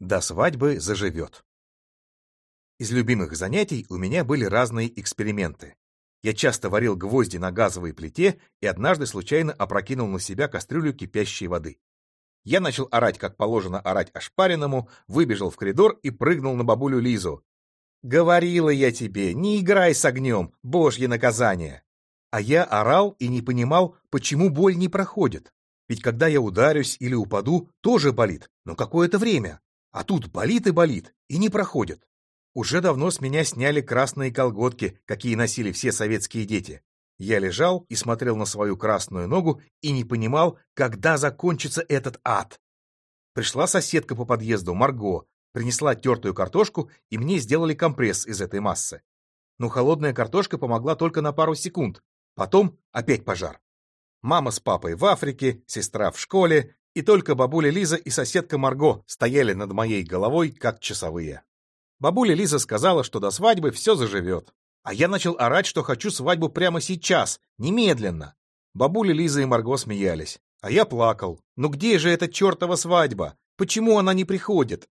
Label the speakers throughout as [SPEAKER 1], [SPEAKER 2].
[SPEAKER 1] До свадьбы заживет. Из любимых занятий у меня были разные эксперименты. Я часто варил гвозди на газовой плите и однажды случайно опрокинул на себя кастрюлю кипящей воды. Я начал орать, как положено орать ошпаренному, выбежал в коридор и прыгнул на бабулю Лизу. «Говорила я тебе, не играй с огнем, божье наказание!» А я орал и не понимал, почему боль не проходит. Ведь когда я ударюсь или упаду, тоже болит, но какое-то время. А тут болит и болит, и не проходит. Уже давно с меня сняли красные колготки, какие носили все советские дети. Я лежал и смотрел на свою красную ногу и не понимал, когда закончится этот ад. Пришла соседка по подъезду, Марго, принесла тертую картошку, и мне сделали компресс из этой массы. Но холодная картошка помогла только на пару секунд. Потом опять пожар. Мама с папой в Африке, сестра в школе, и только бабуля Лиза и соседка Марго стояли над моей головой, как часовые. Бабуля Лиза сказала, что до свадьбы все заживет. А я начал орать, что хочу свадьбу прямо сейчас, немедленно. Бабуля Лиза и Марго смеялись. А я плакал. Ну где же эта чертова свадьба? Почему она не приходит?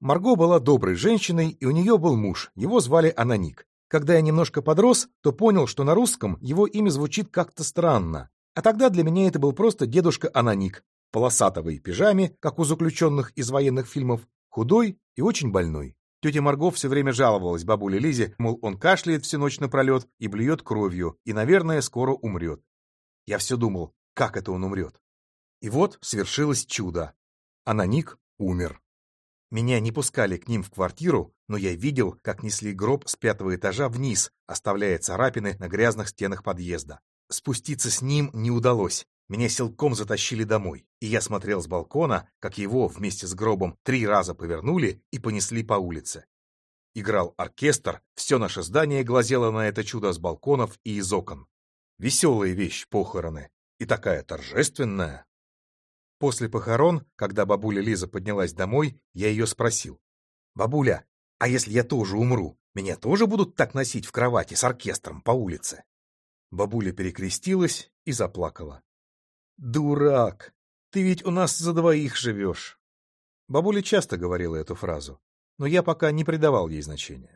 [SPEAKER 1] Марго была доброй женщиной, и у нее был муж. Его звали Ананик. Когда я немножко подрос, то понял, что на русском его имя звучит как-то странно. А тогда для меня это был просто дедушка Ананик, полосатовой пижаме, как у заключенных из военных фильмов, худой и очень больной. Тетя Марго все время жаловалась бабуле Лизе, мол, он кашляет всю ночь напролет и блюет кровью, и, наверное, скоро умрет. Я все думал, как это он умрет. И вот свершилось чудо. Ананик умер. Меня не пускали к ним в квартиру, но я видел, как несли гроб с пятого этажа вниз, оставляя царапины на грязных стенах подъезда. Спуститься с ним не удалось. Меня силком затащили домой, и я смотрел с балкона, как его вместе с гробом три раза повернули и понесли по улице. Играл оркестр, все наше здание глазело на это чудо с балконов и из окон. Веселая вещь похороны, и такая торжественная. После похорон, когда бабуля Лиза поднялась домой, я ее спросил. «Бабуля, а если я тоже умру, меня тоже будут так носить в кровати с оркестром по улице?» Бабуля перекрестилась и заплакала. «Дурак! Ты ведь у нас за двоих живешь!» Бабуля часто говорила эту фразу, но я пока не придавал ей значения.